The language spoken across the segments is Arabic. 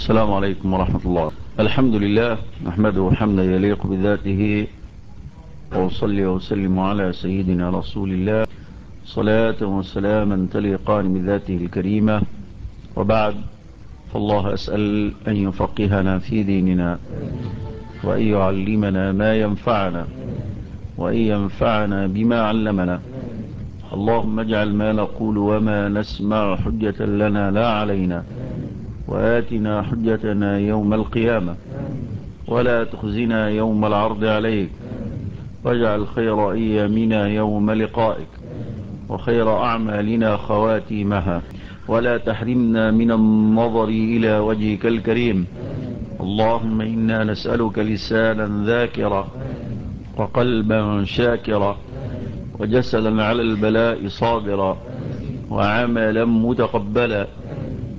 السلام عليكم ورحمة الله. الحمد لله نحمده حمدا يليق بذاته وأصلي وسلم على سيدنا رسول الله. صلاة وسلاما تليقان بذاته الكريمة. وبعد فالله أسأل أن يفقهنا في ديننا وأن يعلمنا ما ينفعنا وأن ينفعنا بما علمنا. اللهم اجعل ما نقول وما نسمع حجة لنا لا علينا. وآتنا حجتنا يوم القيامة. ولا تخزنا يوم العرض عليك. واجعل خير أيامنا يوم لقائك. وخير أعمالنا خواتيمها. ولا تحرمنا من النظر إلى وجهك الكريم. اللهم إنا نسألك لسانا ذاكرا وقلبا شاكرا وجسدا على البلاء صابرا وعملا متقبلا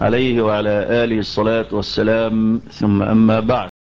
عليه وعلى آله الصلاة والسلام. ثم أما بعد.